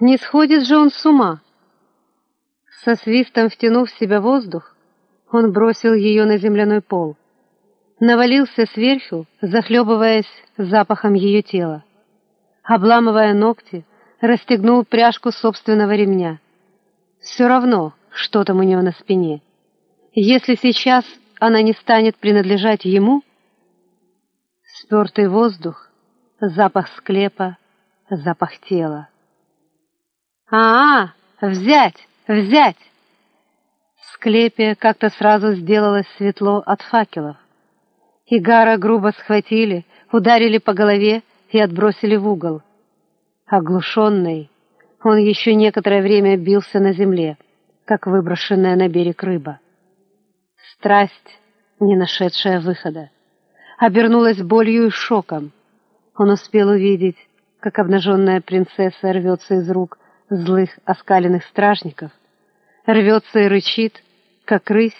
Не сходит же он с ума. Со свистом втянув в себя воздух, он бросил ее на земляной пол. Навалился сверху, захлебываясь запахом ее тела. Обламывая ногти, расстегнул пряжку собственного ремня. Все равно, что там у нее на спине. Если сейчас она не станет принадлежать ему, спертый воздух, запах склепа, запах тела. «А, -а взять, взять!» В склепе как-то сразу сделалось светло от факелов. Игара грубо схватили, ударили по голове и отбросили в угол. Оглушенный, он еще некоторое время бился на земле, как выброшенная на берег рыба. Страсть, не нашедшая выхода, обернулась болью и шоком. Он успел увидеть, как обнаженная принцесса рвется из рук злых оскаленных стражников, рвется и рычит, как рысь,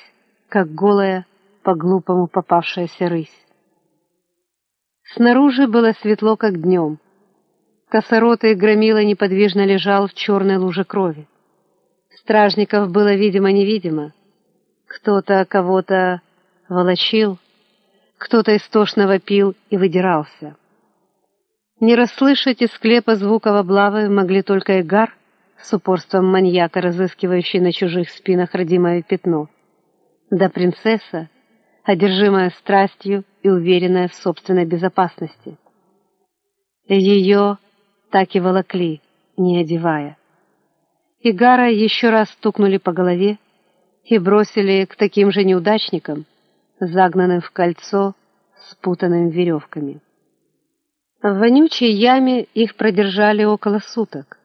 как голая, по-глупому попавшаяся рысь. Снаружи было светло, как днем. Косоротый громила неподвижно лежал в черной луже крови. Стражников было видимо-невидимо. Кто-то кого-то волочил, кто-то истошно вопил и выдирался. Не расслышать из склепа звуков облавы могли только Игар с упорством маньяка, разыскивающий на чужих спинах родимое пятно, да принцесса, одержимая страстью и уверенная в собственной безопасности. Ее так и волокли, не одевая. Игара еще раз стукнули по голове и бросили к таким же неудачникам, загнанным в кольцо, спутанным веревками. В вонючей яме их продержали около суток.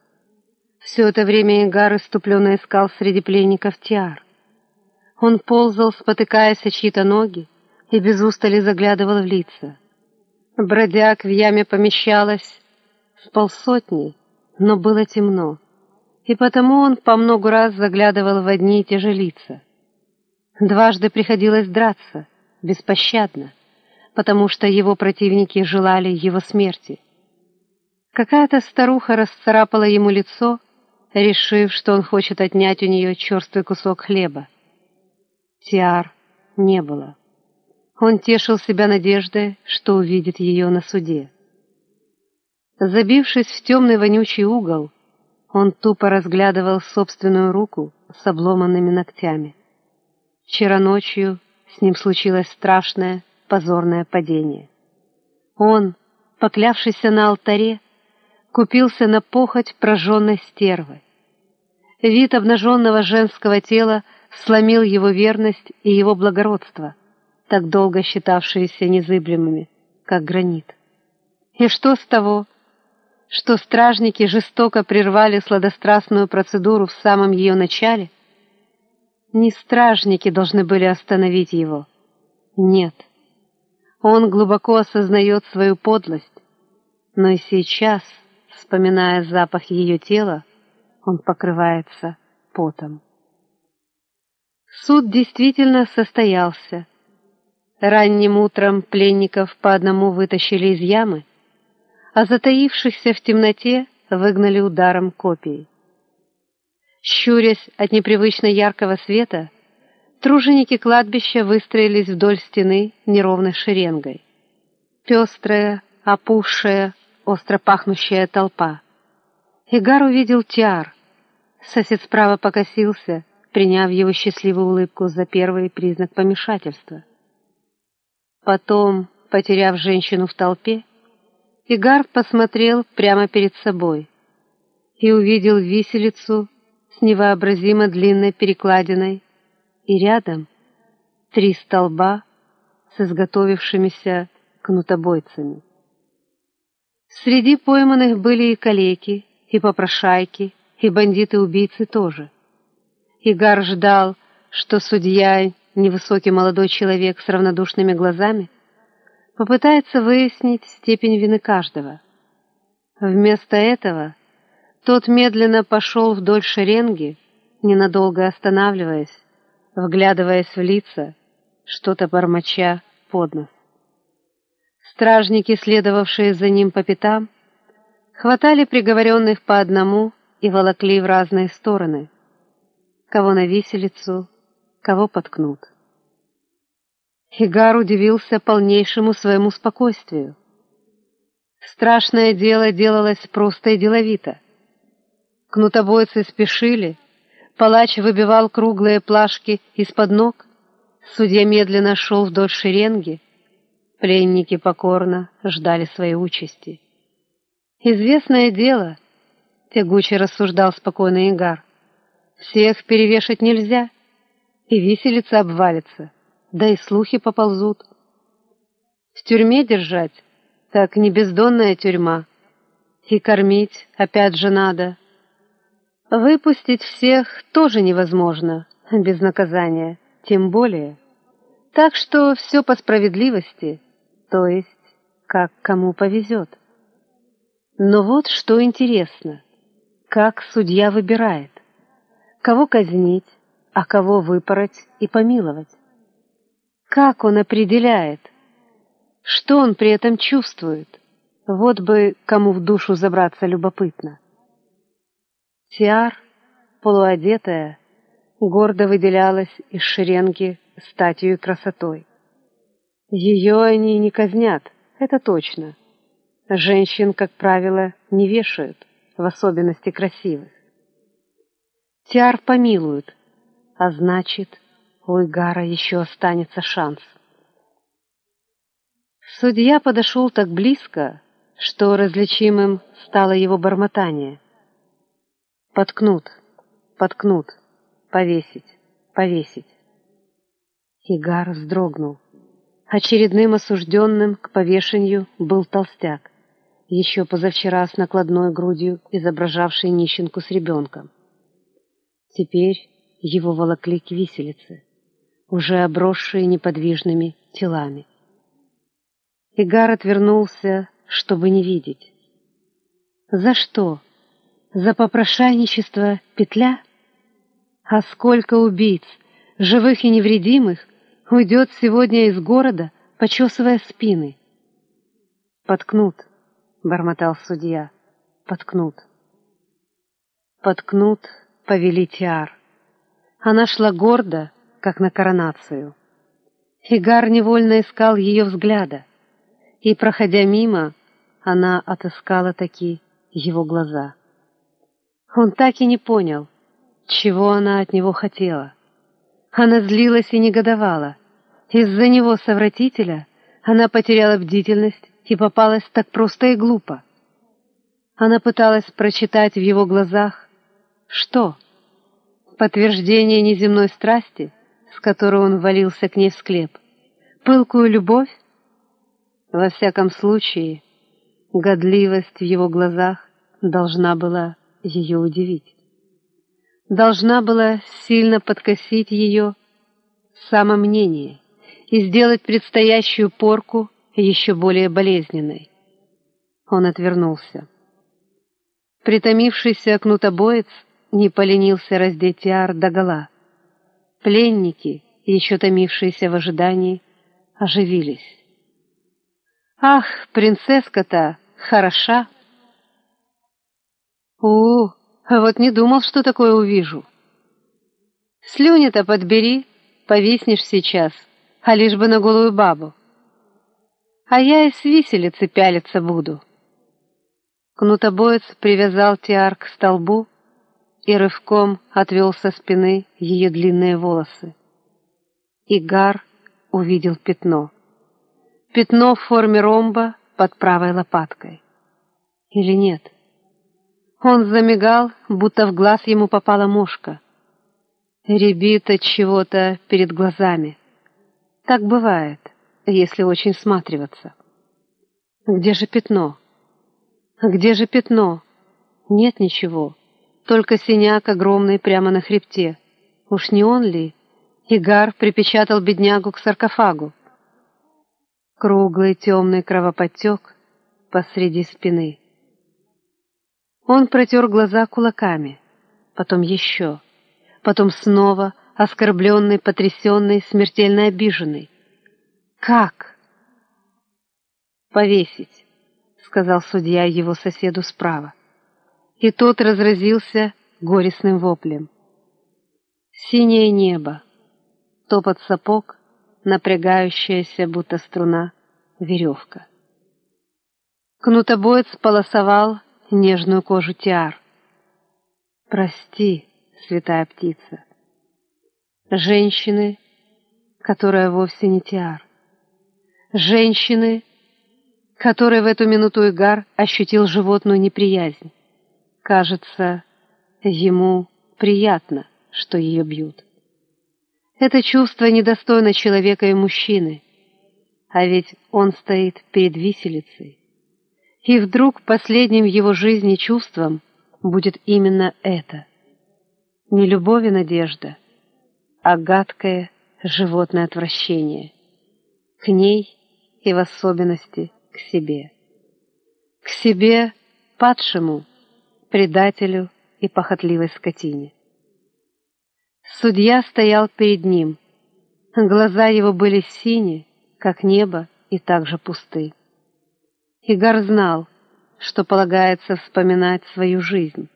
Все это время Игар иступленно искал среди пленников Тиар. Он ползал, спотыкаясь о чьи-то ноги, и без устали заглядывал в лица. Бродяг в яме помещалось с полсотни, но было темно, и потому он по многу раз заглядывал в одни и те же лица. Дважды приходилось драться, беспощадно, потому что его противники желали его смерти. Какая-то старуха расцарапала ему лицо, решив, что он хочет отнять у нее черствый кусок хлеба. Тиар не было. Он тешил себя надеждой, что увидит ее на суде. Забившись в темный вонючий угол, он тупо разглядывал собственную руку с обломанными ногтями. Вчера ночью с ним случилось страшное, позорное падение. Он, поклявшийся на алтаре, купился на похоть прожженной стервы. Вид обнаженного женского тела сломил его верность и его благородство, так долго считавшиеся незыблемыми, как гранит. И что с того, что стражники жестоко прервали сладострастную процедуру в самом ее начале? Не стражники должны были остановить его. Нет. Он глубоко осознает свою подлость, но и сейчас, вспоминая запах ее тела, он покрывается потом. Суд действительно состоялся. Ранним утром пленников по одному вытащили из ямы, а затаившихся в темноте выгнали ударом копий. Щурясь от непривычно яркого света, труженики кладбища выстроились вдоль стены неровной шеренгой. Пестрая, опухшая, остро пахнущая толпа. Игар увидел Тиар. Сосед справа покосился, приняв его счастливую улыбку за первый признак помешательства. Потом, потеряв женщину в толпе, Игар посмотрел прямо перед собой и увидел виселицу с невообразимо длинной перекладиной и рядом три столба с изготовившимися кнутобойцами. Среди пойманных были и калеки, и попрошайки, и бандиты-убийцы тоже. Игар ждал, что судья, невысокий молодой человек с равнодушными глазами, попытается выяснить степень вины каждого. Вместо этого тот медленно пошел вдоль шеренги, ненадолго останавливаясь, вглядываясь в лица, что-то бормоча под нос. Стражники, следовавшие за ним по пятам, хватали приговоренных по одному и волокли в разные стороны. Кого на виселицу, кого подкнут. Хигар удивился полнейшему своему спокойствию. Страшное дело делалось просто и деловито. Кнутобойцы спешили, палач выбивал круглые плашки из-под ног, судья медленно шел вдоль шеренги, пленники покорно ждали своей участи. «Известное дело», — тягуче рассуждал спокойно Игар, — «всех перевешать нельзя, и виселица обвалится, да и слухи поползут. В тюрьме держать так не бездонная тюрьма. И кормить опять же надо. Выпустить всех тоже невозможно, без наказания, тем более. Так что все по справедливости, то есть как кому повезет. Но вот что интересно, как судья выбирает, кого казнить, а кого выпороть и помиловать. Как он определяет, что он при этом чувствует? Вот бы кому в душу забраться любопытно. Тиар, полуодетая, гордо выделялась из шеренги статью и красотой. Ее они не казнят, это точно. Женщин, как правило, не вешают, в особенности красивых. Тиар помилуют, а значит, у Игара еще останется шанс. Судья подошел так близко, что различимым стало его бормотание. «Подкнут, подкнут, повесить, повесить». Игар вздрогнул. Очередным осужденным к повешению был толстяк, еще позавчера с накладной грудью изображавший нищенку с ребенком. Теперь его волокли к виселице, уже обросшие неподвижными телами. Игар отвернулся, чтобы не видеть. За что? За попрошайничество петля? А сколько убийц, живых и невредимых, уйдет сегодня из города, почесывая спины? Подкнут, бормотал судья, подкнут. Подкнут, повели Тиар. Она шла гордо, как на коронацию. Фигар невольно искал ее взгляда и, проходя мимо, она отыскала таки его глаза. Он так и не понял, чего она от него хотела. Она злилась и негодовала. Из-за него, совратителя, она потеряла бдительность и попалась так просто и глупо. Она пыталась прочитать в его глазах что? Подтверждение неземной страсти, с которой он валился к ней в склеп? Пылкую любовь? Во всяком случае, годливость в его глазах должна была ее удивить. Должна была сильно подкосить ее самомнение и сделать предстоящую порку еще более болезненной. Он отвернулся. Притомившийся кнутобоец не поленился раздеть Тиар догола. Пленники, еще томившиеся в ожидании, оживились. Ах, принцесска-то хороша! У, а вот не думал, что такое увижу. Слюни-то подбери, повиснешь сейчас, а лишь бы на голую бабу. А я и с виселицы пялиться буду. Кнутобоец привязал Тиар к столбу и рывком отвел со спины ее длинные волосы. Игар увидел пятно пятно в форме ромба под правой лопаткой. Или нет? Он замигал, будто в глаз ему попала мушка. Ребит от чего-то перед глазами. Так бывает, если очень сматриваться. Где же пятно? Где же пятно? Нет ничего, только синяк огромный прямо на хребте. Уж не он ли? Игар припечатал беднягу к саркофагу круглый темный кровоподтек посреди спины. Он протер глаза кулаками, потом еще, потом снова, оскорбленный, потрясенный, смертельно обиженный. «Как?» «Повесить», — сказал судья его соседу справа. и тот разразился горестным воплем. Синее небо, топот сапог, напрягающаяся, будто струна, веревка. Кнутобоец полосовал нежную кожу тиар. «Прости, святая птица, женщины, которая вовсе не тиар, женщины, которая в эту минуту Игар ощутил животную неприязнь. Кажется, ему приятно, что ее бьют. Это чувство недостойно человека и мужчины, а ведь он стоит перед виселицей. И вдруг последним его жизни чувством будет именно это. Не любовь и надежда, а гадкое животное отвращение. К ней и в особенности к себе. К себе падшему, предателю и похотливой скотине. Судья стоял перед ним. Глаза его были синие, как небо, и также пусты. Игар знал, что полагается вспоминать свою жизнь,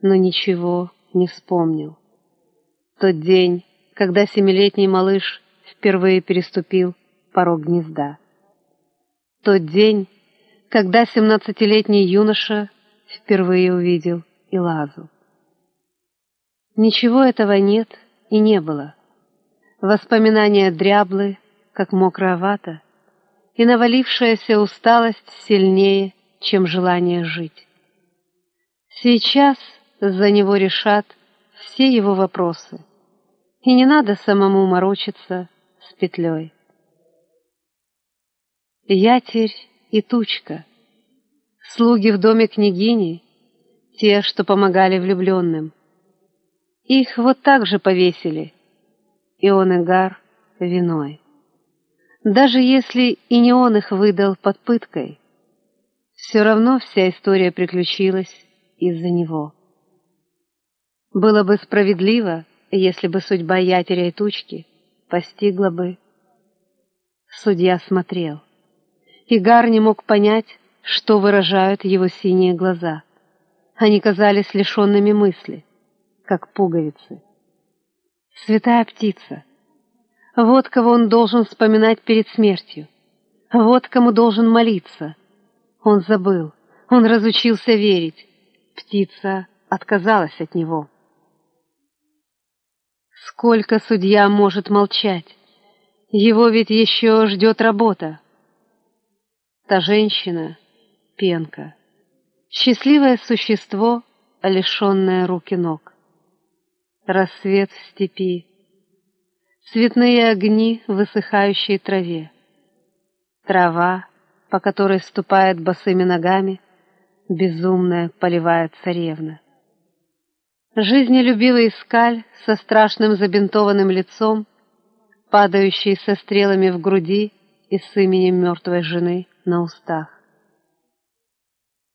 но ничего не вспомнил. Тот день, когда семилетний малыш впервые переступил порог гнезда. Тот день, когда семнадцатилетний юноша впервые увидел Илазу. Ничего этого нет и не было. Воспоминания дряблы, как мокрая вата, и навалившаяся усталость сильнее, чем желание жить. Сейчас за него решат все его вопросы, и не надо самому морочиться с петлей. Ятерь и тучка, слуги в доме княгини, те, что помогали влюбленным. Их вот так же повесили, и он и Гар виной даже если и не он их выдал под пыткой. Все равно вся история приключилась из-за него. Было бы справедливо, если бы судьба ятеря и тучки постигла бы. Судья смотрел. Игар не мог понять, что выражают его синие глаза. Они казались лишенными мысли, как пуговицы. Святая птица — вот кого он должен вспоминать перед смертью. Вот кому должен молиться. Он забыл, он разучился верить. Птица отказалась от него. Сколько судья может молчать? Его ведь еще ждет работа. Та женщина — пенка. Счастливое существо, лишенное рук и ног. Рассвет в степи, цветные огни в высыхающей траве. Трава, по которой ступает босыми ногами, безумная поливает царевна. Жизнелюбивый искаль со страшным забинтованным лицом, падающий со стрелами в груди и с именем мертвой жены на устах.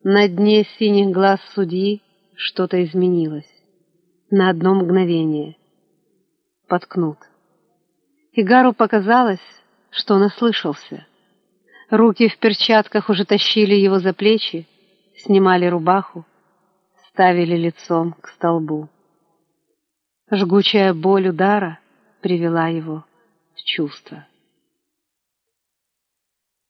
На дне синих глаз судьи что-то изменилось. На одно мгновение. Подкнут. Игару показалось, что он ослышался. Руки в перчатках уже тащили его за плечи, снимали рубаху, ставили лицом к столбу. Жгучая боль удара привела его в чувство.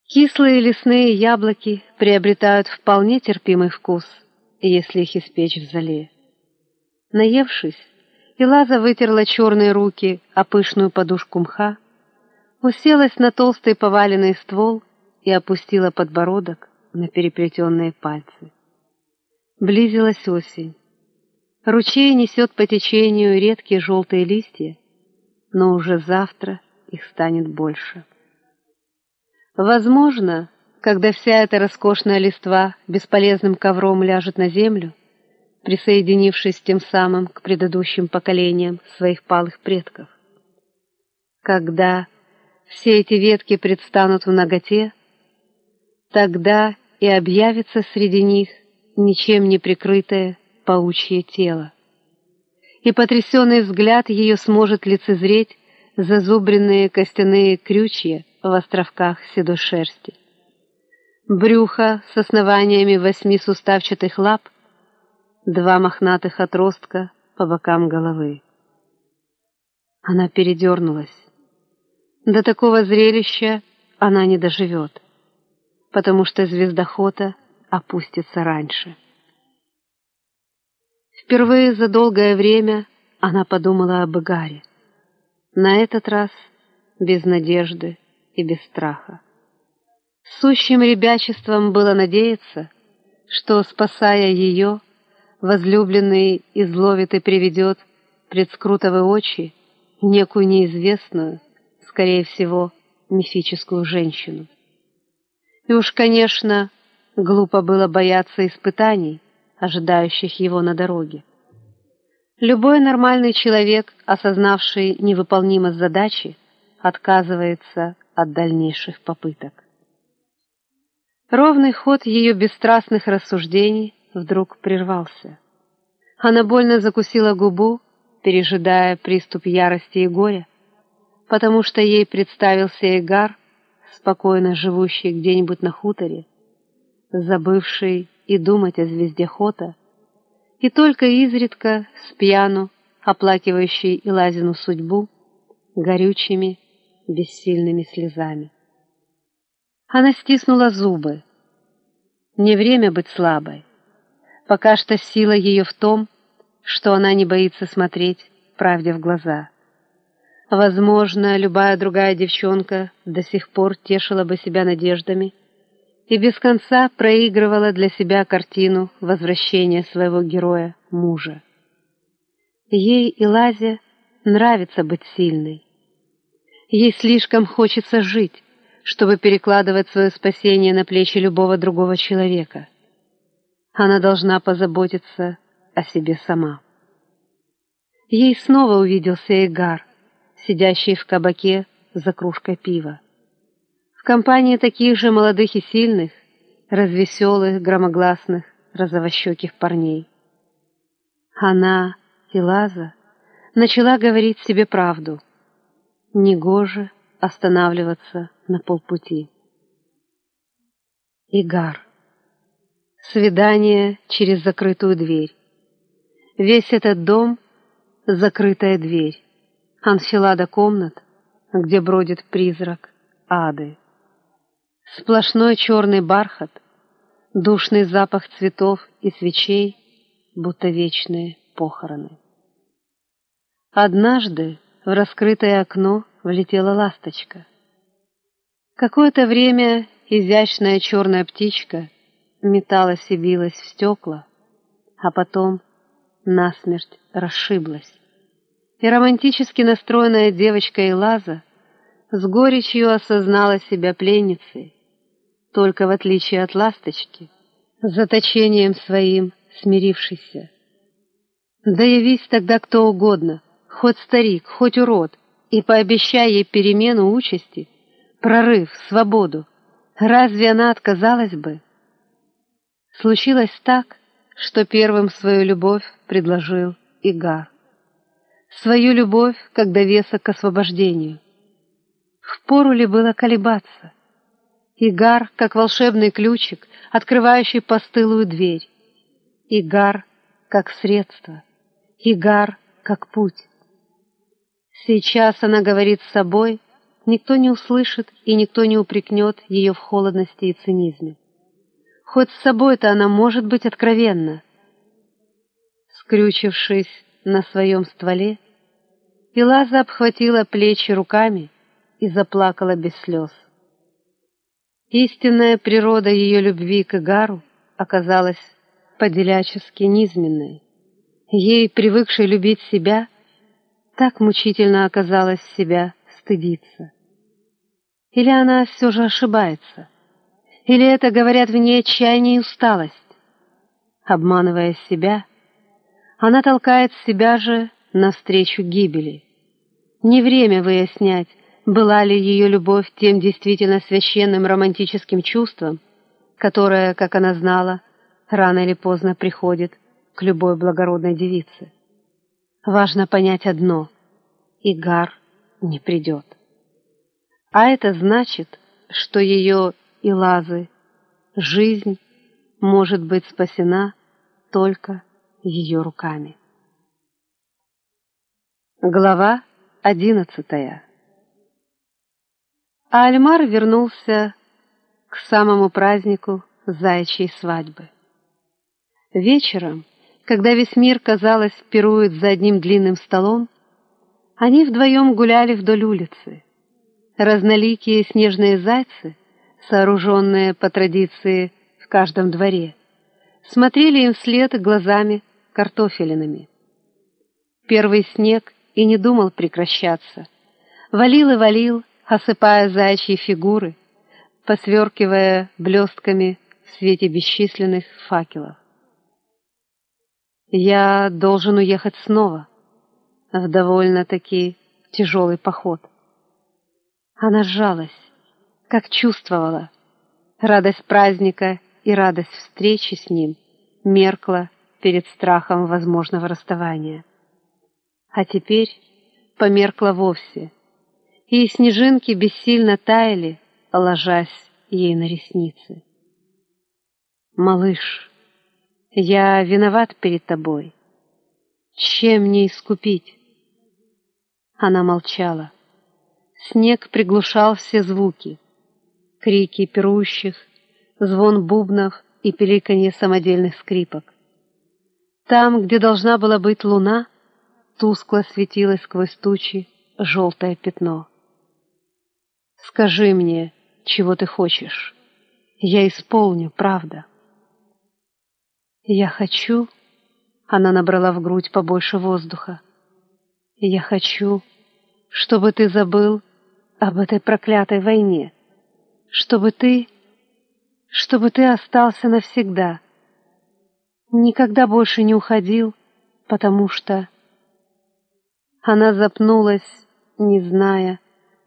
Кислые лесные яблоки приобретают вполне терпимый вкус, если их испечь в зале. Наевшись, Лаза вытерла черные руки о пышную подушку мха, уселась на толстый поваленный ствол и опустила подбородок на переплетенные пальцы. Близилась осень. Ручей несет по течению редкие желтые листья, но уже завтра их станет больше. Возможно, когда вся эта роскошная листва бесполезным ковром ляжет на землю, присоединившись тем самым к предыдущим поколениям своих палых предков. Когда все эти ветки предстанут в ноготе, тогда и объявится среди них ничем не прикрытое паучье тело. И потрясенный взгляд ее сможет лицезреть зазубренные костяные крючья в островках седой шерсти. Брюхо с основаниями восьми суставчатых лап два мохнатых отростка по бокам головы. Она передернулась. До такого зрелища она не доживет, потому что звездохота опустится раньше. Впервые за долгое время она подумала об Игаре. На этот раз без надежды и без страха. Сущим ребячеством было надеяться, что, спасая ее, возлюбленный изловит и приведет пред скрутовые очи некую неизвестную, скорее всего, мифическую женщину. И уж, конечно, глупо было бояться испытаний, ожидающих его на дороге. Любой нормальный человек, осознавший невыполнимость задачи, отказывается от дальнейших попыток. Ровный ход ее бесстрастных рассуждений вдруг прервался. Она больно закусила губу, пережидая приступ ярости и горя, потому что ей представился Эгар, спокойно живущий где-нибудь на хуторе, забывший и думать о звезде Хота, и только изредка с пьяну оплакивающий Илазину судьбу горючими, бессильными слезами. Она стиснула зубы. Не время быть слабой. Пока что сила ее в том, что она не боится смотреть правде в глаза. Возможно, любая другая девчонка до сих пор тешила бы себя надеждами и без конца проигрывала для себя картину возвращения своего героя, мужа. Ей и Лазе нравится быть сильной. Ей слишком хочется жить, чтобы перекладывать свое спасение на плечи любого другого человека. Она должна позаботиться о себе сама. Ей снова увиделся Эгар, сидящий в кабаке за кружкой пива. В компании таких же молодых и сильных, развеселых, громогласных, розовощеких парней. Она, и Лаза начала говорить себе правду — негоже останавливаться на полпути. Игар. Свидание через закрытую дверь. Весь этот дом — закрытая дверь. Анфилада комнат, где бродит призрак ады. Сплошной черный бархат, душный запах цветов и свечей, будто вечные похороны. Однажды в раскрытое окно влетела ласточка. Какое-то время изящная черная птичка металась и билась в стекла, а потом насмерть расшиблась. И романтически настроенная девочка Элаза с горечью осознала себя пленницей, только в отличие от ласточки, с заточением своим смирившейся. Да явись тогда кто угодно, хоть старик, хоть урод, и пообещай ей перемену участи, прорыв, свободу, разве она отказалась бы? Случилось так, что первым свою любовь предложил Игар. Свою любовь, как довесок к освобождению. Впору ли было колебаться? Игар, как волшебный ключик, открывающий постылую дверь. Игар, как средство. Игар, как путь. Сейчас она говорит с собой, никто не услышит и никто не упрекнет ее в холодности и цинизме. Хоть с собой-то она может быть откровенна. Скрючившись на своем стволе, Пилаза обхватила плечи руками и заплакала без слез. Истинная природа ее любви к Игару оказалась поделячески низменной. Ей, привыкшей любить себя, так мучительно оказалось себя стыдиться. Или она все же ошибается? Или это, говорят в ней, отчаяние и усталость? Обманывая себя, она толкает себя же навстречу гибели. Не время выяснять, была ли ее любовь тем действительно священным романтическим чувством, которое, как она знала, рано или поздно приходит к любой благородной девице. Важно понять одно — Игар не придет. А это значит, что ее и Лазы жизнь может быть спасена только ее руками. Глава одиннадцатая А Альмар вернулся к самому празднику заячьей свадьбы. Вечером, когда весь мир, казалось, пирует за одним длинным столом, они вдвоем гуляли вдоль улицы. Разноликие снежные зайцы, сооруженные по традиции в каждом дворе, смотрели им вслед глазами картофелинами. Первый снег и не думал прекращаться. Валил и валил, осыпая заячьи фигуры, посверкивая блестками в свете бесчисленных факелов. Я должен уехать снова, в довольно-таки тяжелый поход. Она сжалась, как чувствовала. Радость праздника и радость встречи с ним меркла перед страхом возможного расставания. А теперь померкла вовсе, и снежинки бессильно таяли, ложась ей на ресницы. «Малыш, я виноват перед тобой. Чем мне искупить?» Она молчала. Снег приглушал все звуки. Крики пирующих, звон бубнов и пеликанье самодельных скрипок. Там, где должна была быть луна, тускло светилось сквозь тучи желтое пятно. «Скажи мне, чего ты хочешь. Я исполню, правда». «Я хочу...» — она набрала в грудь побольше воздуха. «Я хочу, чтобы ты забыл об этой проклятой войне, чтобы ты... чтобы ты остался навсегда, никогда больше не уходил, потому что...» Она запнулась, не зная,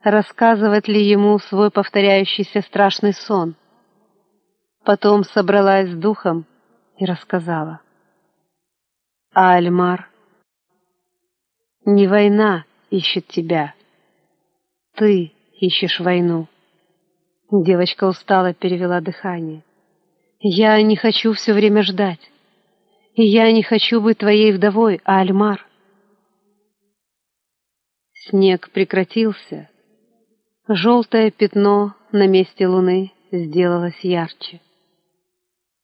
рассказывать ли ему свой повторяющийся страшный сон. Потом собралась с духом и рассказала. А Альмар, не война ищет тебя, ты ищешь войну. Девочка устало перевела дыхание. Я не хочу все время ждать. И я не хочу быть твоей вдовой, а Альмар. Снег прекратился. Желтое пятно на месте луны сделалось ярче.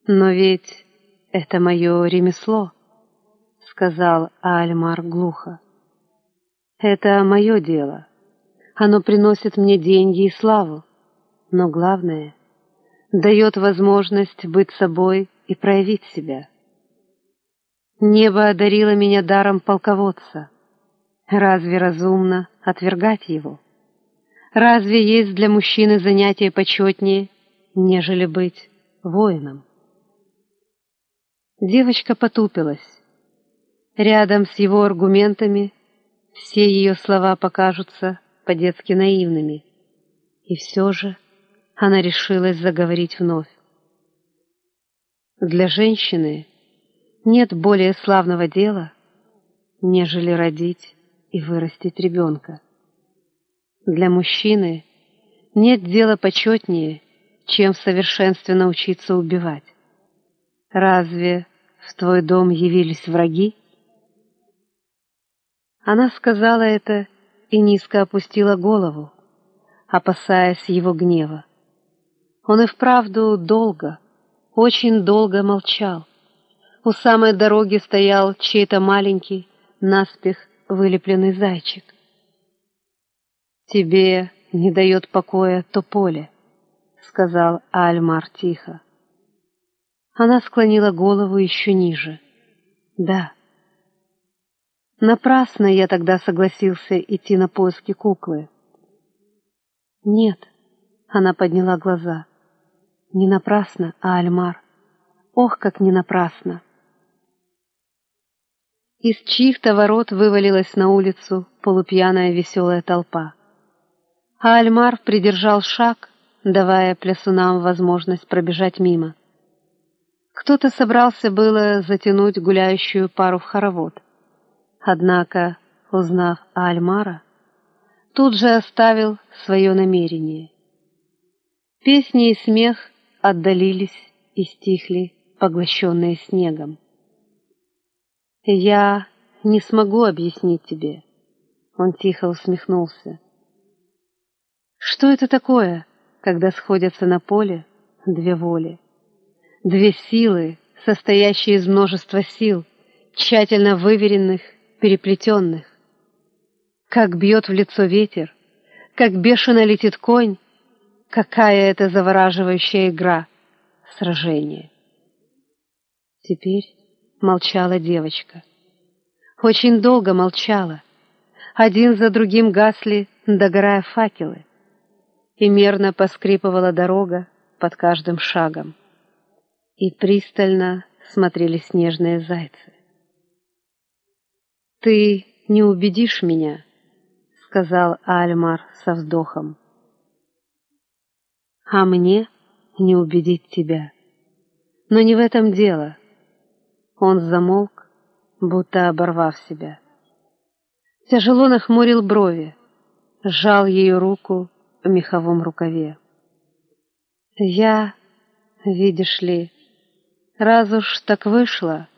Но ведь это мое ремесло, сказал Альмар глухо. Это мое дело. Оно приносит мне деньги и славу, но главное — дает возможность быть собой и проявить себя. Небо одарило меня даром полководца — Разве разумно отвергать его? Разве есть для мужчины занятие почетнее, нежели быть воином? Девочка потупилась. Рядом с его аргументами все ее слова покажутся по-детски наивными. И все же она решилась заговорить вновь. Для женщины нет более славного дела, нежели родить и вырастить ребенка. Для мужчины нет дела почетнее, чем совершенстве научиться убивать. Разве в твой дом явились враги? Она сказала это и низко опустила голову, опасаясь его гнева. Он и вправду долго, очень долго молчал. У самой дороги стоял чей-то маленький, наспех вылепленный зайчик. «Тебе не дает покоя то поле», — сказал Альмар тихо. Она склонила голову еще ниже. «Да». Напрасно я тогда согласился идти на поиски куклы. «Нет», — она подняла глаза. «Не напрасно, а Альмар. Ох, как не напрасно!» Из чьих-то ворот вывалилась на улицу полупьяная веселая толпа. А Альмар придержал шаг, давая плясунам возможность пробежать мимо. Кто-то собрался было затянуть гуляющую пару в хоровод. Однако, узнав о Альмара, тут же оставил свое намерение. Песни и смех отдалились и стихли, поглощенные снегом. Я не смогу объяснить тебе. Он тихо усмехнулся. Что это такое, когда сходятся на поле две воли? Две силы, состоящие из множества сил, тщательно выверенных, переплетенных. Как бьет в лицо ветер, как бешено летит конь, какая это завораживающая игра, сражение. Теперь молчала девочка. Очень долго молчала. Один за другим гасли, догорая факелы. И мерно поскрипывала дорога под каждым шагом. И пристально смотрели снежные зайцы. «Ты не убедишь меня», — сказал Альмар со вздохом. «А мне не убедить тебя. Но не в этом дело». Он замолк, будто оборвав себя. Тяжело нахмурил брови, сжал ее руку в меховом рукаве. «Я, видишь ли, раз уж так вышло,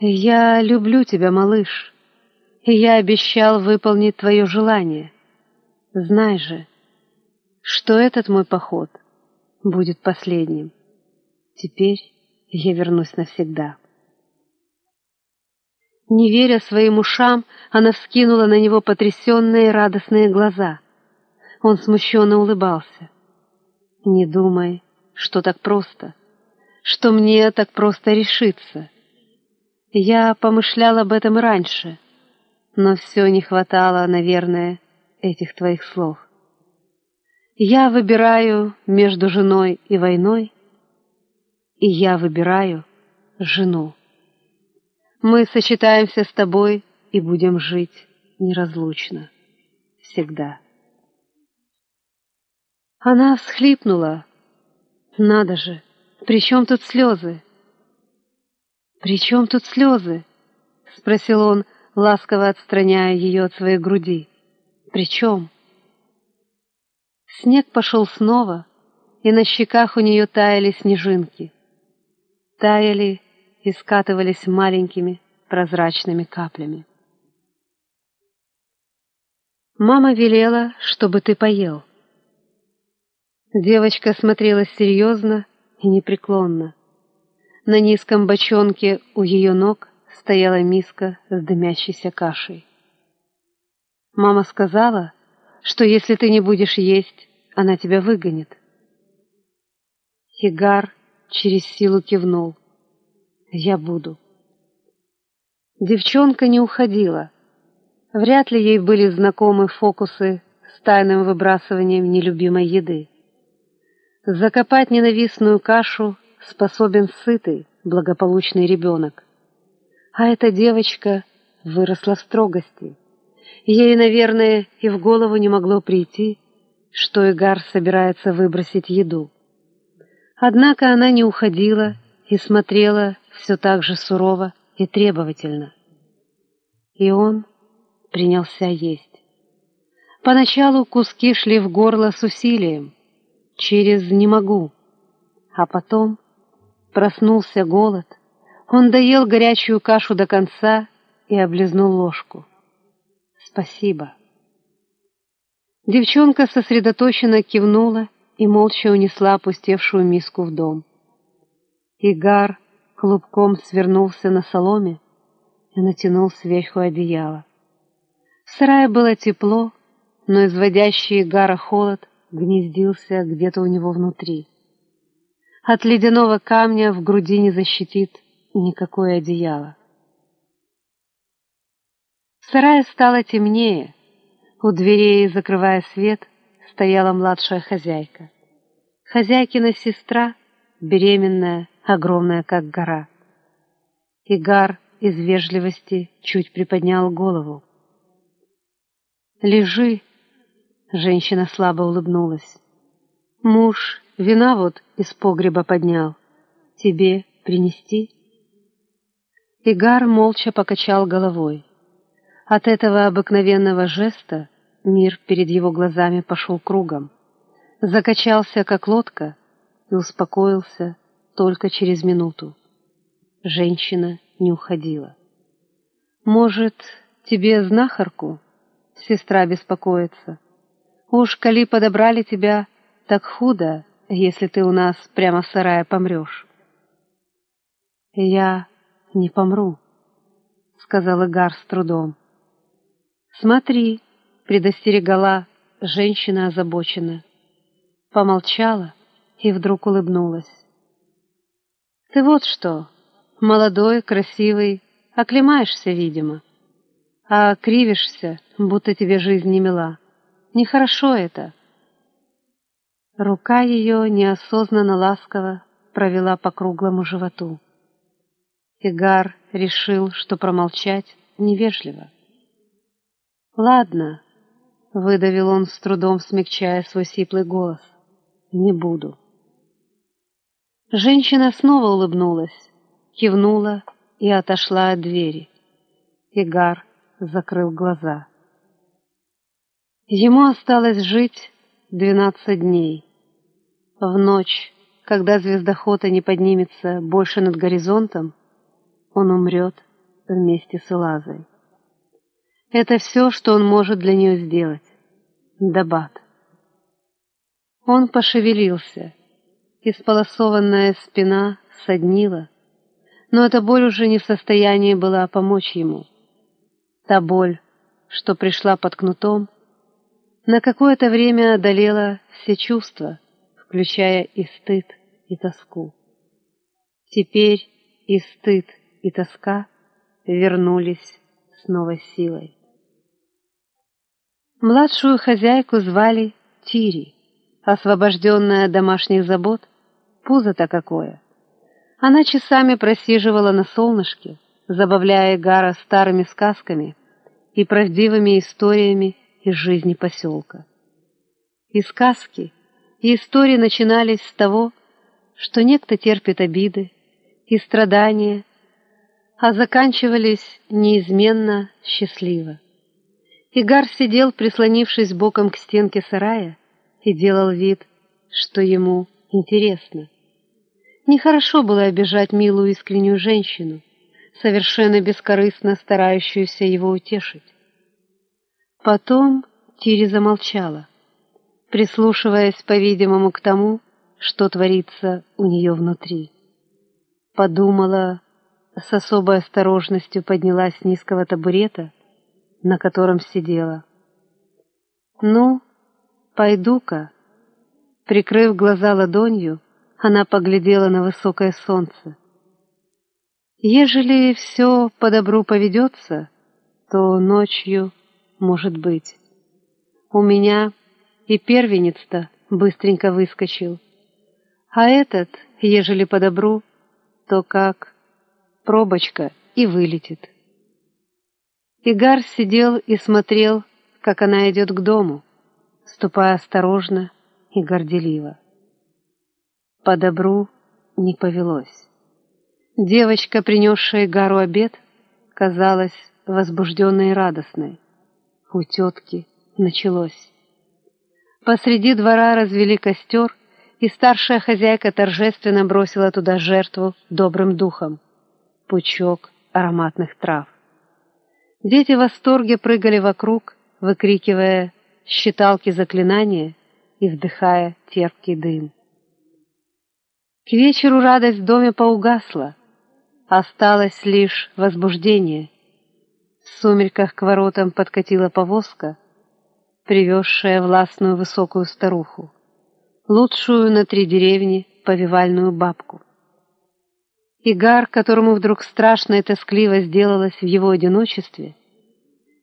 я люблю тебя, малыш, и я обещал выполнить твое желание. Знай же, что этот мой поход будет последним. Теперь я вернусь навсегда». Не веря своим ушам, она вскинула на него потрясенные радостные глаза. Он смущенно улыбался. «Не думай, что так просто, что мне так просто решиться. Я помышлял об этом раньше, но все не хватало, наверное, этих твоих слов. Я выбираю между женой и войной, и я выбираю жену. Мы сочетаемся с тобой и будем жить неразлучно. Всегда. Она всхлипнула. Надо же, при чем тут слезы? При чем тут слезы? Спросил он, ласково отстраняя ее от своей груди. При чем? Снег пошел снова, и на щеках у нее таяли снежинки. Таяли и скатывались маленькими прозрачными каплями. «Мама велела, чтобы ты поел». Девочка смотрела серьезно и непреклонно. На низком бочонке у ее ног стояла миска с дымящейся кашей. Мама сказала, что если ты не будешь есть, она тебя выгонит. Хигар через силу кивнул. Я буду. Девчонка не уходила. Вряд ли ей были знакомы фокусы с тайным выбрасыванием нелюбимой еды. Закопать ненавистную кашу способен сытый, благополучный ребенок. А эта девочка выросла в строгости. Ей, наверное, и в голову не могло прийти, что Игар собирается выбросить еду. Однако она не уходила и смотрела все так же сурово и требовательно. И он принялся есть. Поначалу куски шли в горло с усилием, через «не могу», а потом проснулся голод, он доел горячую кашу до конца и облизнул ложку. «Спасибо». Девчонка сосредоточенно кивнула и молча унесла опустевшую миску в дом. Игар клубком свернулся на соломе и натянул сверху одеяло. В сарае было тепло, но изводящий Игара холод гнездился где-то у него внутри. От ледяного камня в груди не защитит никакое одеяло. В сарае стало темнее. У дверей, закрывая свет, стояла младшая хозяйка. Хозяйкина сестра, беременная, огромная, как гора. Игар из вежливости чуть приподнял голову. «Лежи!» — женщина слабо улыбнулась. «Муж вина вот из погреба поднял. Тебе принести?» Игар молча покачал головой. От этого обыкновенного жеста мир перед его глазами пошел кругом, закачался, как лодка, и успокоился, только через минуту. Женщина не уходила. Может, тебе знахарку? Сестра беспокоится. Уж коли подобрали тебя, так худо, если ты у нас прямо в сарае помрешь. Я не помру, сказал Игар с трудом. Смотри, предостерегала женщина озабоченная. Помолчала и вдруг улыбнулась. Ты вот что, молодой, красивый, оклемаешься, видимо, а кривишься, будто тебе жизнь не мила. Нехорошо это. Рука ее неосознанно ласково провела по круглому животу. Игар решил, что промолчать невежливо. «Ладно», — выдавил он с трудом, смягчая свой сиплый голос, — «не буду». Женщина снова улыбнулась, кивнула и отошла от двери. Игар закрыл глаза. Ему осталось жить двенадцать дней. В ночь, когда звездохота не поднимется больше над горизонтом, он умрет вместе с Элазой. Это все, что он может для нее сделать. Дабат. Он пошевелился. Исполосованная спина соднила, но эта боль уже не в состоянии была помочь ему. Та боль, что пришла под кнутом, на какое-то время одолела все чувства, включая и стыд, и тоску. Теперь и стыд, и тоска вернулись с новой силой. Младшую хозяйку звали Тири, освобожденная от домашних забот, пузо-то какое. Она часами просиживала на солнышке, забавляя Гара старыми сказками и правдивыми историями из жизни поселка. И сказки, и истории начинались с того, что некто терпит обиды и страдания, а заканчивались неизменно счастливо. Игар сидел, прислонившись боком к стенке сарая, и делал вид, что ему интересно. Нехорошо было обижать милую искреннюю женщину, совершенно бескорыстно старающуюся его утешить. Потом Тири замолчала, прислушиваясь, по-видимому, к тому, что творится у нее внутри. Подумала, с особой осторожностью поднялась с низкого табурета на котором сидела. «Ну, пойду-ка». Прикрыв глаза ладонью, она поглядела на высокое солнце. «Ежели все по добру поведется, то ночью, может быть. У меня и первенец-то быстренько выскочил. А этот, ежели по добру, то как пробочка и вылетит». Игар сидел и смотрел, как она идет к дому, ступая осторожно и горделиво. По добру не повелось. Девочка, принесшая Игару обед, казалась возбужденной и радостной. У тетки началось. Посреди двора развели костер, и старшая хозяйка торжественно бросила туда жертву добрым духом — пучок ароматных трав. Дети в восторге прыгали вокруг, выкрикивая считалки заклинания и вдыхая терпкий дым. К вечеру радость в доме поугасла, осталось лишь возбуждение. В сумерках к воротам подкатила повозка, привезшая властную высокую старуху, лучшую на три деревни повивальную бабку. Игар, которому вдруг страшно и тоскливо сделалось в его одиночестве,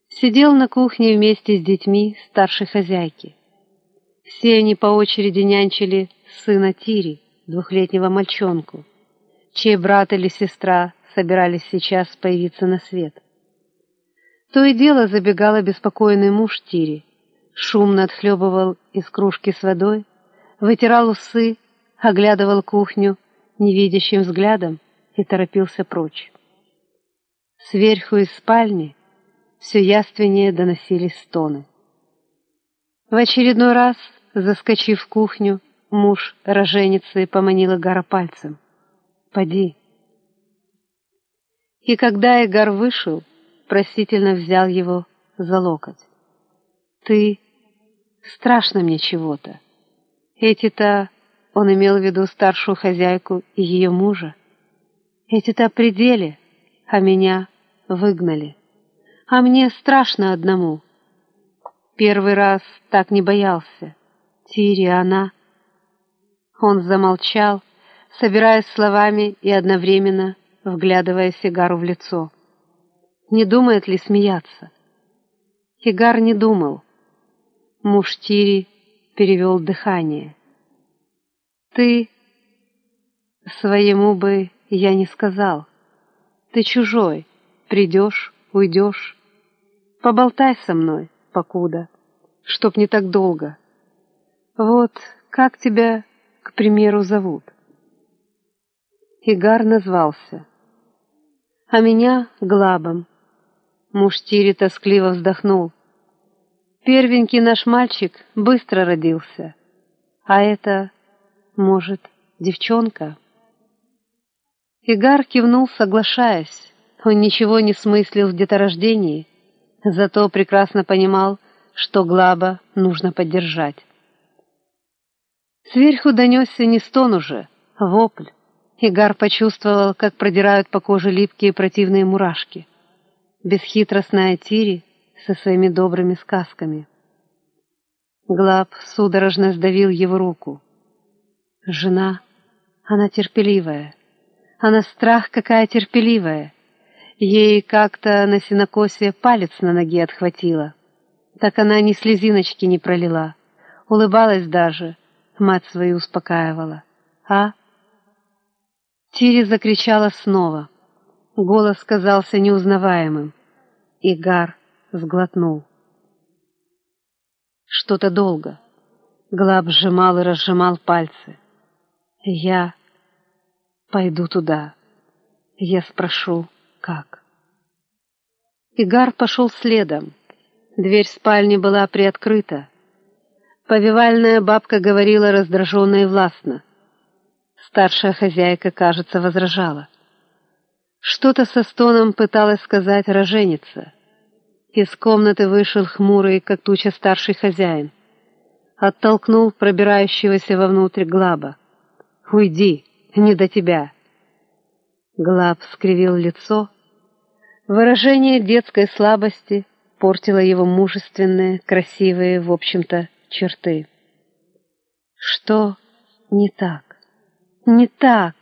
сидел на кухне вместе с детьми старшей хозяйки. Все они по очереди нянчили сына Тири, двухлетнего мальчонку, чей брат или сестра собирались сейчас появиться на свет. То и дело забегал обеспокоенный муж Тири, шумно отхлебывал из кружки с водой, вытирал усы, оглядывал кухню невидящим взглядом и торопился прочь. Сверху из спальни все яственнее доносились стоны. В очередной раз, заскочив в кухню, муж роженицы поманил Игара пальцем. «Поди». И когда Игар вышел, просительно взял его за локоть. «Ты... страшно мне чего-то. Эти-то...» — он имел в виду старшую хозяйку и ее мужа. «Эти-то пределе, а меня выгнали. А мне страшно одному. Первый раз так не боялся. Тири, она...» Он замолчал, собираясь словами и одновременно вглядывая сигару в лицо. Не думает ли смеяться? Хигар не думал. Муж Тири перевел дыхание. «Ты...» «Своему бы я не сказал. Ты чужой. Придешь, уйдешь. Поболтай со мной, покуда, чтоб не так долго. Вот как тебя, к примеру, зовут?» Игар назвался. «А меня — Глабом. Муж Тири тоскливо вздохнул. «Первенький наш мальчик быстро родился. А это, может, девчонка?» Игар кивнул, соглашаясь. Он ничего не смыслил в деторождении, зато прекрасно понимал, что Глаба нужно поддержать. Сверху донесся не стон уже, а вопль. Игар почувствовал, как продирают по коже липкие противные мурашки бесхитростная Тири со своими добрыми сказками. Глаб судорожно сдавил его руку. Жена, она терпеливая. Она страх какая терпеливая. Ей как-то на синокосе палец на ноге отхватила. Так она ни слезиночки не пролила. Улыбалась даже, мать свою успокаивала. А? Тири закричала снова. Голос казался неузнаваемым. Игар сглотнул. Что-то долго. Глаб сжимал и разжимал пальцы. Я пойду туда. Я спрошу, как. Игар пошел следом. Дверь спальни была приоткрыта. Повивальная бабка говорила раздраженно и властно. Старшая хозяйка, кажется, возражала. Что-то со стоном пыталась сказать роженица. Из комнаты вышел хмурый, как туча старший хозяин. Оттолкнул пробирающегося вовнутрь Глаба. «Уйди, не до тебя!» Глаб скривил лицо. Выражение детской слабости портило его мужественные, красивые, в общем-то, черты. «Что не так? Не так!»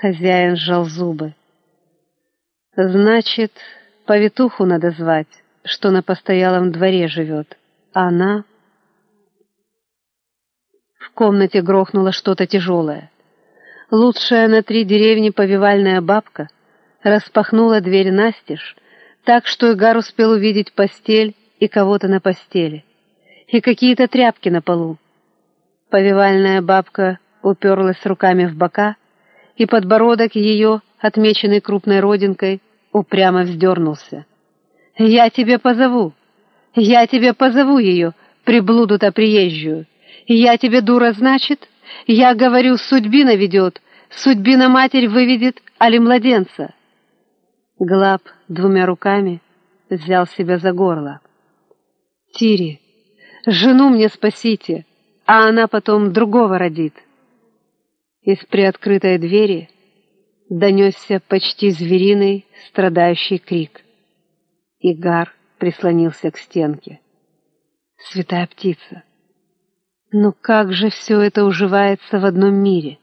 Хозяин сжал зубы. «Значит, повитуху надо звать, что на постоялом дворе живет, а она...» В комнате грохнуло что-то тяжелое. Лучшая на три деревни повивальная бабка распахнула дверь настежь, так что Игар успел увидеть постель и кого-то на постели, и какие-то тряпки на полу. Повивальная бабка уперлась руками в бока, и подбородок ее, отмеченный крупной родинкой, упрямо вздернулся. «Я тебе позову! Я тебе позову ее, приблуду-то приезжую! Я тебе дура, значит? Я говорю, судьбина ведет, судьбина матерь выведет, али младенца!» Глаб двумя руками взял себя за горло. «Тири, жену мне спасите, а она потом другого родит!» Из приоткрытой двери донесся почти звериный страдающий крик. Игар прислонился к стенке. Святая птица! Ну как же все это уживается в одном мире?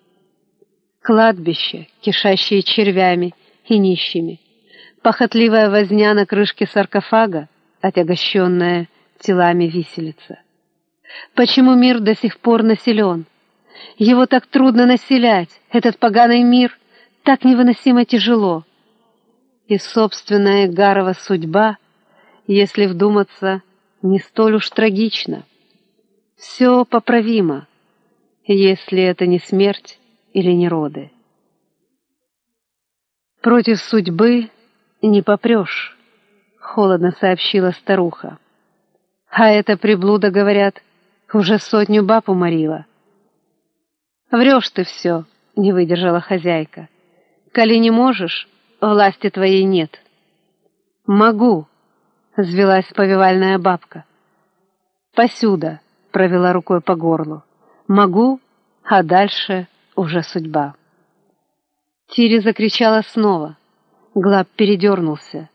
Кладбище, кишащее червями и нищими, похотливая возня на крышке саркофага, отягощенная телами виселица. Почему мир до сих пор населен? Его так трудно населять, этот поганый мир, так невыносимо тяжело. И собственная Гарова судьба, если вдуматься, не столь уж трагична. Все поправимо, если это не смерть или не роды. «Против судьбы не попрешь», — холодно сообщила старуха. «А эта приблуда, говорят, уже сотню баб уморила». «Врешь ты все», — не выдержала хозяйка. «Коли не можешь, власти твоей нет». «Могу», — взвелась повивальная бабка. «Посюда», — провела рукой по горлу. «Могу, а дальше уже судьба». Тири закричала снова. Глаб передернулся.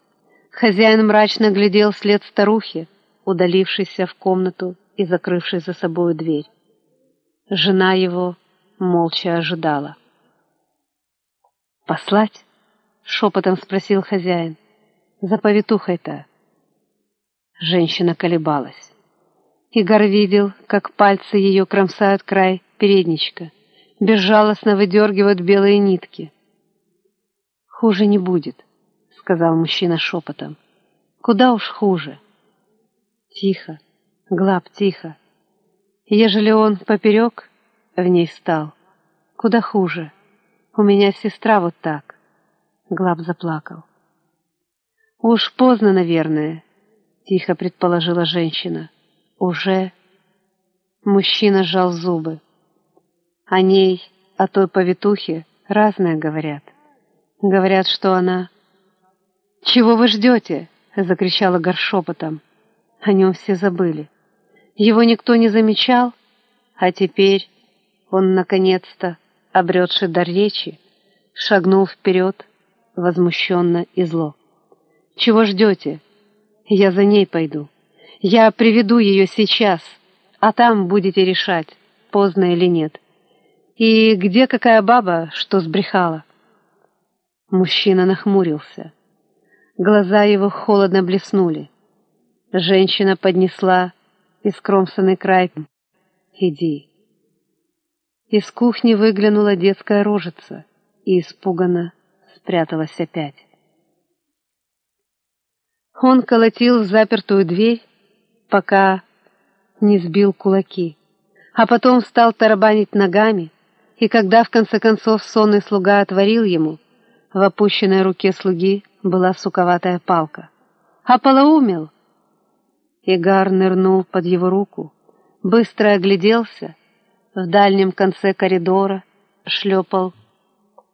Хозяин мрачно глядел вслед старухи, удалившейся в комнату и закрывшей за собою дверь. Жена его молча ожидала. «Послать?» — шепотом спросил хозяин. «За повитухой-то». Женщина колебалась. Игорь видел, как пальцы ее кромсают край передничка, безжалостно выдергивают белые нитки. «Хуже не будет», — сказал мужчина шепотом. «Куда уж хуже». «Тихо, Глаб, тихо. Ежели он поперек в ней встал, куда хуже. У меня сестра вот так». Глаб заплакал. «Уж поздно, наверное», — тихо предположила женщина. «Уже...» Мужчина сжал зубы. О ней, о той повитухе, разное говорят. Говорят, что она... «Чего вы ждете?» — закричала горшепотом. О нем все забыли. Его никто не замечал, а теперь он, наконец-то, обретший дар речи, шагнул вперед, возмущенно и зло. «Чего ждете? Я за ней пойду. Я приведу ее сейчас, а там будете решать, поздно или нет. И где какая баба, что сбрехала?» Мужчина нахмурился. Глаза его холодно блеснули. Женщина поднесла искромсанный край. «Иди». Из кухни выглянула детская рожица и испуганно спряталась опять. Он колотил в запертую дверь, пока не сбил кулаки, а потом стал тарабанить ногами, и когда в конце концов сонный слуга отворил ему, в опущенной руке слуги была суковатая палка. «Аполоумел!» Игар нырнул под его руку, быстро огляделся, в дальнем конце коридора шлепал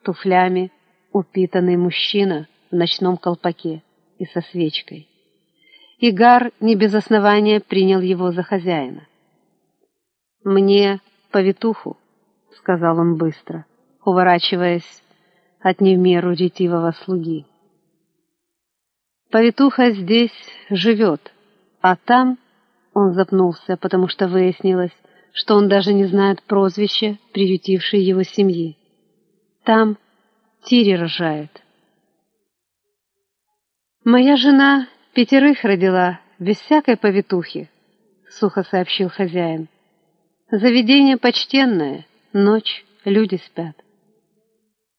туфлями упитанный мужчина в ночном колпаке и со свечкой. Игар не без основания принял его за хозяина. «Мне повитуху», — сказал он быстро, уворачиваясь от не в ретивого слуги. Повитуха здесь живет, а там он запнулся, потому что выяснилось, что он даже не знает прозвища приютившей его семьи. Там Тири рожает. «Моя жена пятерых родила, без всякой повитухи», — сухо сообщил хозяин. «Заведение почтенное, ночь, люди спят».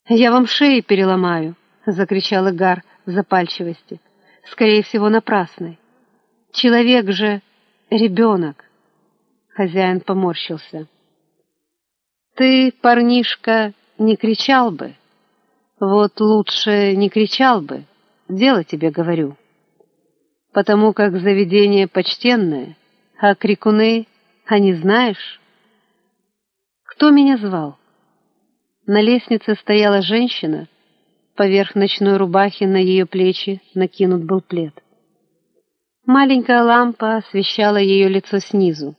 «Я вам шеи переломаю!» — закричал Игар в запальчивости, скорее всего, напрасной. «Человек же ребенок!» Хозяин поморщился. «Ты, парнишка, не кричал бы. Вот лучше не кричал бы, дело тебе говорю. Потому как заведение почтенное, а крикуны, а не знаешь? Кто меня звал?» На лестнице стояла женщина, поверх ночной рубахи на ее плечи накинут был плед. Маленькая лампа освещала ее лицо снизу.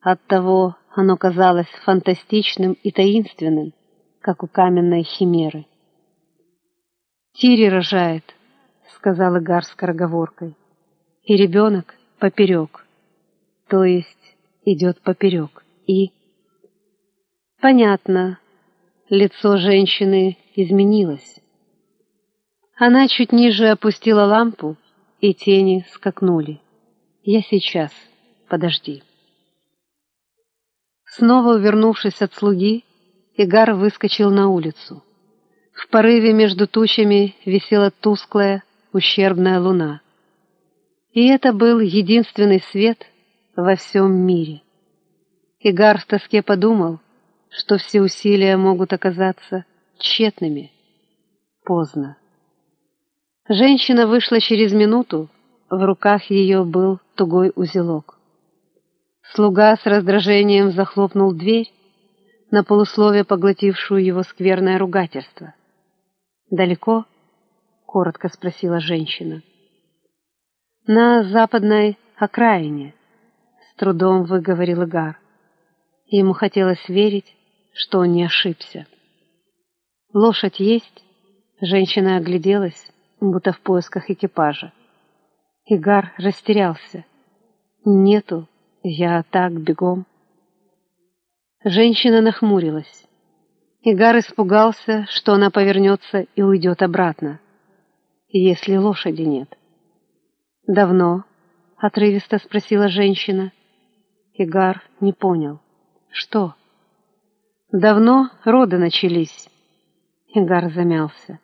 Оттого оно казалось фантастичным и таинственным, как у каменной химеры. «Тири рожает», — сказал Игар скороговоркой, — «и ребенок поперек, то есть идет поперек, и...» «Понятно», Лицо женщины изменилось. Она чуть ниже опустила лампу, и тени скакнули. «Я сейчас. Подожди». Снова увернувшись от слуги, Игар выскочил на улицу. В порыве между тучами висела тусклая, ущербная луна. И это был единственный свет во всем мире. Игар в тоске подумал, что все усилия могут оказаться тщетными. Поздно. Женщина вышла через минуту, в руках ее был тугой узелок. Слуга с раздражением захлопнул дверь, на полусловие поглотившую его скверное ругательство. «Далеко?» — коротко спросила женщина. На западной окраине, с трудом выговорил Игар. Ему хотелось верить, что он не ошибся. Лошадь есть? Женщина огляделась, будто в поисках экипажа. Игар растерялся. Нету, я так бегом. Женщина нахмурилась. Игар испугался, что она повернется и уйдет обратно, если лошади нет. «Давно?» — отрывисто спросила женщина. Игар не понял. «Что?» «Давно роды начались». Игар замялся.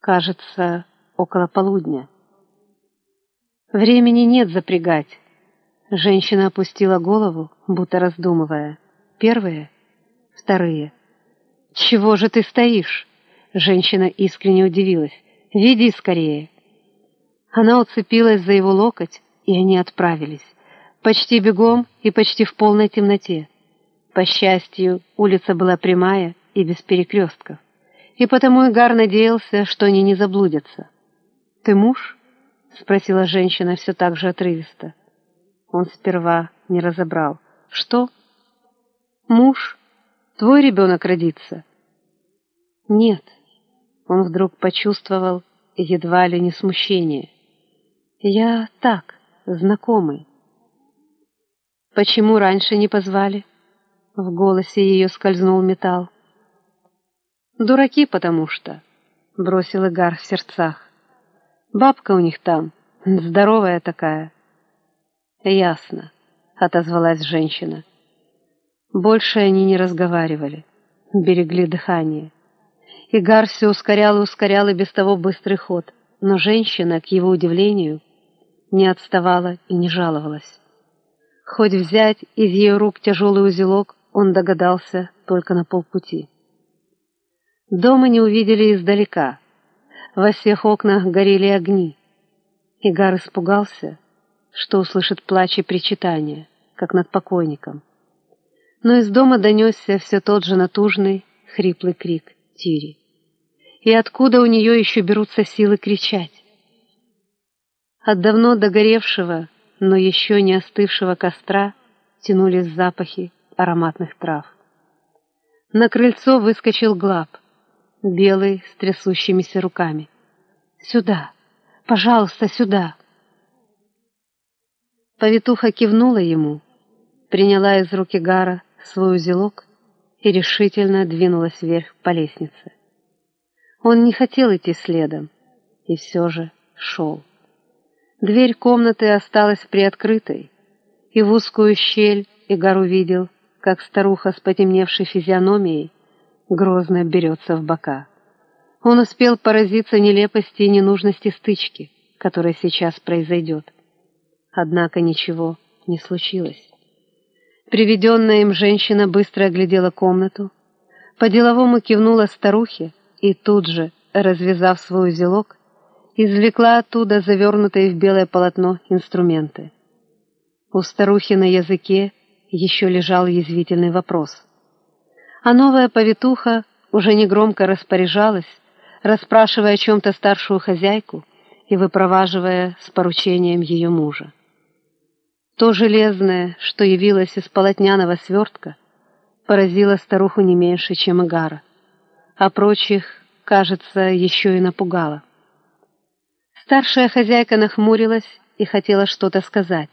«Кажется, около полудня». «Времени нет запрягать». Женщина опустила голову, будто раздумывая. «Первые? Вторые?» «Чего же ты стоишь?» Женщина искренне удивилась. «Веди скорее!» Она уцепилась за его локоть, и они отправились. Почти бегом и почти в полной темноте. По счастью, улица была прямая и без перекрестков. И потому Игар надеялся, что они не заблудятся. «Ты муж?» — спросила женщина все так же отрывисто. Он сперва не разобрал. «Что?» «Муж? Твой ребенок родится?» «Нет». Он вдруг почувствовал едва ли не смущение. Я так, знакомый. Почему раньше не позвали? В голосе ее скользнул металл. Дураки, потому что, бросил Игар в сердцах. Бабка у них там, здоровая такая. Ясно, отозвалась женщина. Больше они не разговаривали, берегли дыхание. Игар все ускорял и ускорял и без того быстрый ход, но женщина, к его удивлению, не отставала и не жаловалась. Хоть взять из ее рук тяжелый узелок, он догадался только на полпути. Дома не увидели издалека. Во всех окнах горели огни. Игар испугался, что услышит плач и причитание, как над покойником. Но из дома донесся все тот же натужный, хриплый крик Тири. И откуда у нее еще берутся силы кричать? От давно догоревшего, но еще не остывшего костра тянулись запахи ароматных трав. На крыльцо выскочил Глаб, белый, с трясущимися руками. «Сюда! Пожалуйста, сюда!» Повитуха кивнула ему, приняла из руки Гара свой узелок и решительно двинулась вверх по лестнице. Он не хотел идти следом, и все же шел. Дверь комнаты осталась приоткрытой, и в узкую щель Игар увидел, как старуха с потемневшей физиономией грозно берется в бока. Он успел поразиться нелепости и ненужности стычки, которая сейчас произойдет. Однако ничего не случилось. Приведенная им женщина быстро оглядела комнату, по-деловому кивнула старухе и тут же, развязав свой узелок, извлекла оттуда завернутые в белое полотно инструменты. У старухи на языке еще лежал язвительный вопрос. А новая повитуха уже негромко распоряжалась, расспрашивая о чем-то старшую хозяйку и выпроваживая с поручением ее мужа. То железное, что явилось из полотняного свертка, поразило старуху не меньше, чем Игара, а прочих, кажется, еще и напугало. Старшая хозяйка нахмурилась и хотела что-то сказать.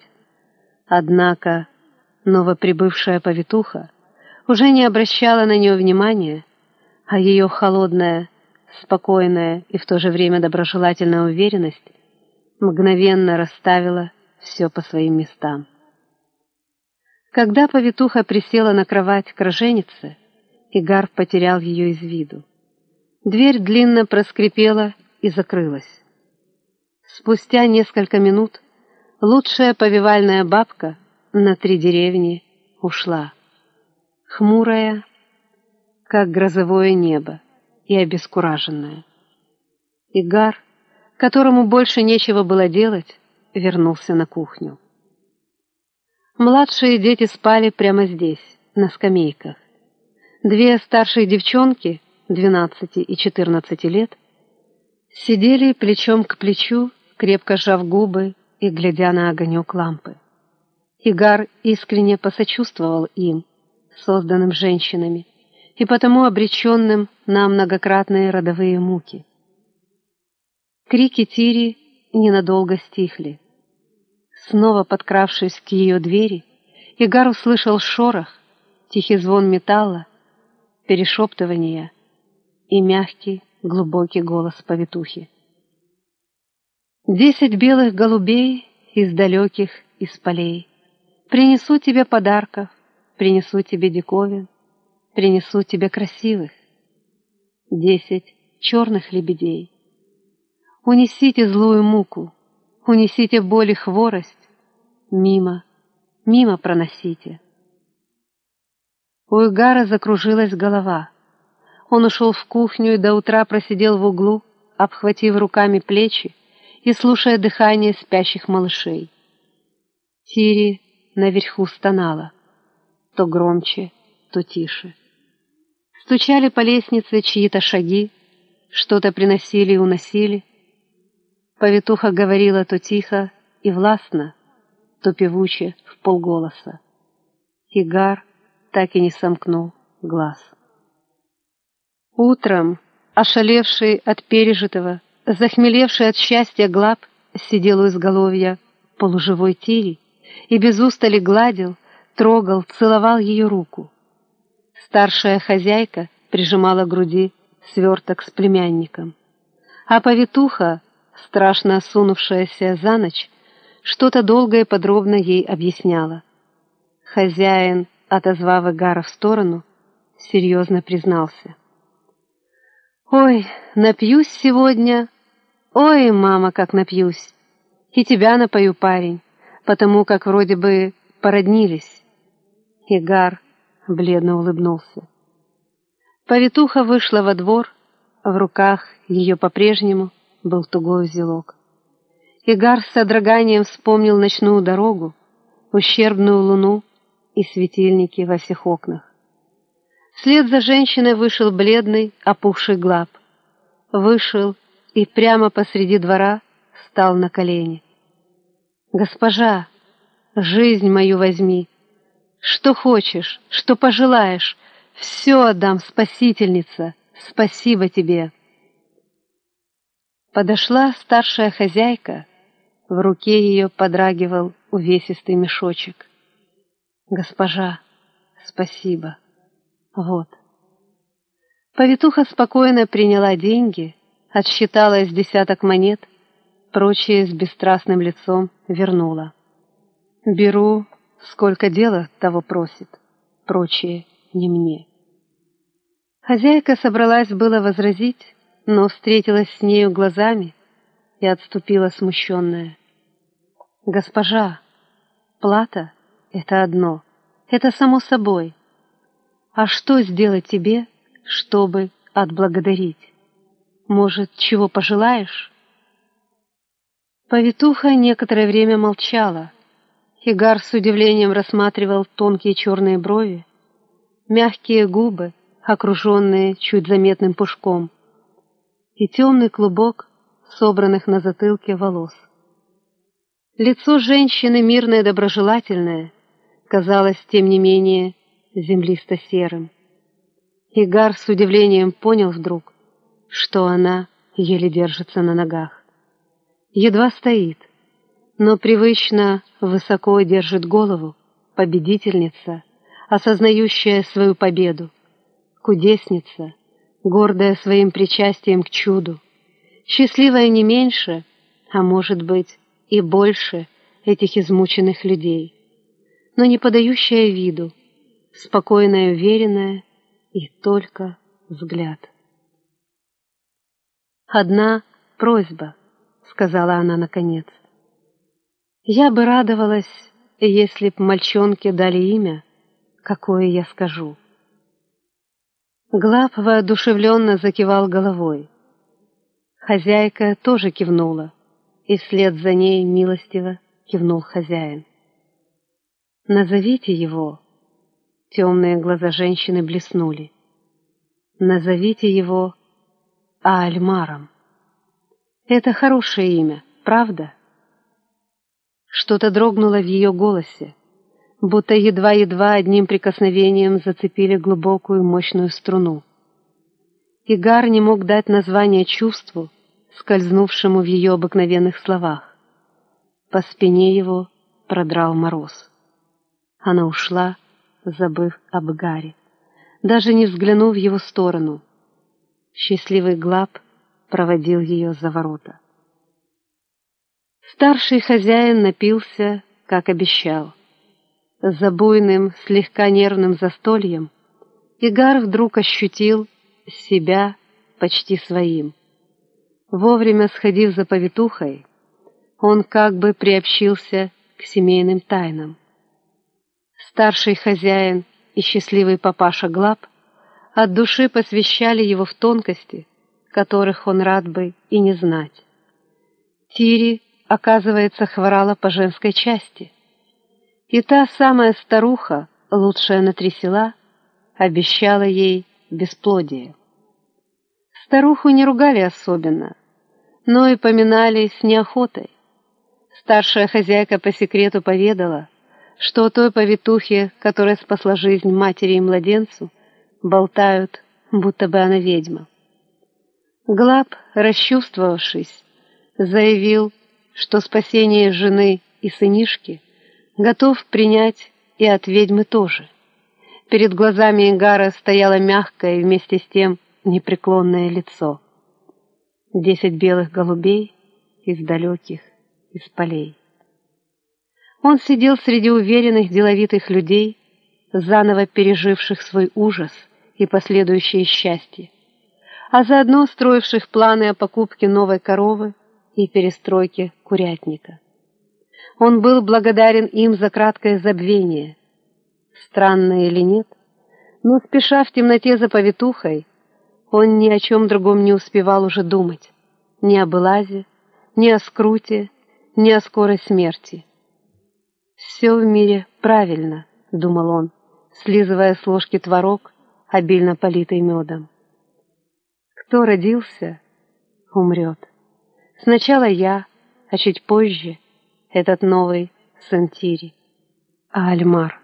Однако новоприбывшая повитуха уже не обращала на нее внимания, а ее холодная, спокойная и в то же время доброжелательная уверенность мгновенно расставила все по своим местам. Когда повитуха присела на кровать к роженице, Игар потерял ее из виду. Дверь длинно проскрипела и закрылась. Спустя несколько минут лучшая повивальная бабка на три деревни ушла. Хмурая, как грозовое небо, и обескураженная. Игар, которому больше нечего было делать, вернулся на кухню. Младшие дети спали прямо здесь, на скамейках. Две старшие девчонки, 12 и 14 лет, сидели плечом к плечу крепко сжав губы и глядя на огонек лампы. Игар искренне посочувствовал им, созданным женщинами, и потому обреченным на многократные родовые муки. Крики Тири ненадолго стихли. Снова подкравшись к ее двери, Игар услышал шорох, тихий звон металла, перешептывания и мягкий, глубокий голос повитухи. Десять белых голубей из далеких из полей. Принесу тебе подарков, принесу тебе диковин, принесу тебе красивых. Десять черных лебедей. Унесите злую муку, унесите боль и хворость, мимо, мимо проносите. У Игара закружилась голова. Он ушел в кухню и до утра просидел в углу, обхватив руками плечи и слушая дыхание спящих малышей. Тири наверху стонала, то громче, то тише. Стучали по лестнице чьи-то шаги, что-то приносили и уносили. Повитуха говорила то тихо и властно, то певуче в полголоса. Игар так и не сомкнул глаз. Утром, ошалевший от пережитого, захмелевший от счастья Глаб, сидел у изголовья полуживой Тири и без устали гладил, трогал, целовал ее руку. Старшая хозяйка прижимала к груди сверток с племянником, а повитуха, страшно осунувшаяся за ночь, что-то долго и подробно ей объясняла. Хозяин отозвав Игара в сторону, серьезно признался. «Ой, напьюсь сегодня. Ой, мама, как напьюсь. И тебя напою, парень, потому как вроде бы породнились». Игар бледно улыбнулся. Повитуха вышла во двор, в руках ее по-прежнему был тугой узелок. Игар с содроганием вспомнил ночную дорогу, ущербную луну, и светильники во всех окнах. Вслед за женщиной вышел бледный, опухший глаб. Вышел и прямо посреди двора стал на колени. «Госпожа, жизнь мою возьми. Что хочешь, что пожелаешь, все отдам, спасительница. Спасибо тебе». Подошла старшая хозяйка, в руке ее подрагивал увесистый мешочек. «Госпожа, спасибо. Вот». Повитуха спокойно приняла деньги, отсчитала из десяток монет, прочие с бесстрастным лицом вернула. «Беру, сколько дела того просит, прочие не мне». Хозяйка собралась было возразить, но встретилась с нею глазами и отступила смущенная. «Госпожа, плата это одно, это само собой. А что сделать тебе, чтобы отблагодарить? Может, чего пожелаешь? Повитуха некоторое время молчала. Хигар с удивлением рассматривал тонкие черные брови, мягкие губы, окруженные чуть заметным пушком, и темный клубок собранных на затылке волос. Лицо женщины мирное и доброжелательное, казалось, тем не менее, землисто-серым. Игар с удивлением понял вдруг, что она еле держится на ногах. Едва стоит, но привычно высоко держит голову, победительница, осознающая свою победу, кудесница, гордая своим причастием к чуду, счастливая не меньше, а может быть и больше этих измученных людей но не подающая виду, спокойная, уверенная и только взгляд. «Одна просьба», — сказала она наконец. «Я бы радовалась, если б мальчонке дали имя, какое я скажу». Глаб воодушевленно закивал головой. Хозяйка тоже кивнула, и вслед за ней милостиво кивнул хозяин. Назовите его. Темные глаза женщины блеснули. Назовите его Аальмаром. Это хорошее имя, правда? Что-то дрогнуло в ее голосе, будто едва-едва одним прикосновением зацепили глубокую мощную струну. Игар не мог дать название чувству, скользнувшему в ее обыкновенных словах. По спине его продрал мороз. Она ушла, забыв об Гаре, даже не взглянув в его сторону. Счастливый Глаб проводил ее за ворота. Старший хозяин напился, как обещал. За буйным, слегка нервным застольем Игар вдруг ощутил себя почти своим. Вовремя сходив за повитухой, он как бы приобщился к семейным тайнам. Старший хозяин и счастливый папаша Глаб от души посвящали его в тонкости, которых он рад бы и не знать. Тири, оказывается, хворала по женской части. И та самая старуха, лучшая на три села, обещала ей бесплодие. Старуху не ругали особенно, но и поминали с неохотой. Старшая хозяйка по секрету поведала, что о той повитухе, которая спасла жизнь матери и младенцу, болтают, будто бы она ведьма. Глаб, расчувствовавшись, заявил, что спасение жены и сынишки готов принять и от ведьмы тоже. Перед глазами Ингара стояло мягкое и вместе с тем непреклонное лицо. Десять белых голубей из далеких, из полей. Он сидел среди уверенных деловитых людей, заново переживших свой ужас и последующее счастье, а заодно строивших планы о покупке новой коровы и перестройке курятника. Он был благодарен им за краткое забвение. Странно или нет, но, спеша в темноте за повитухой, он ни о чем другом не успевал уже думать, ни об Элазе, ни о скруте, ни о скорой смерти. «Все в мире правильно», — думал он, слизывая с ложки творог, обильно политый медом. «Кто родился, умрет. Сначала я, а чуть позже этот новый сын Тири, а Альмар».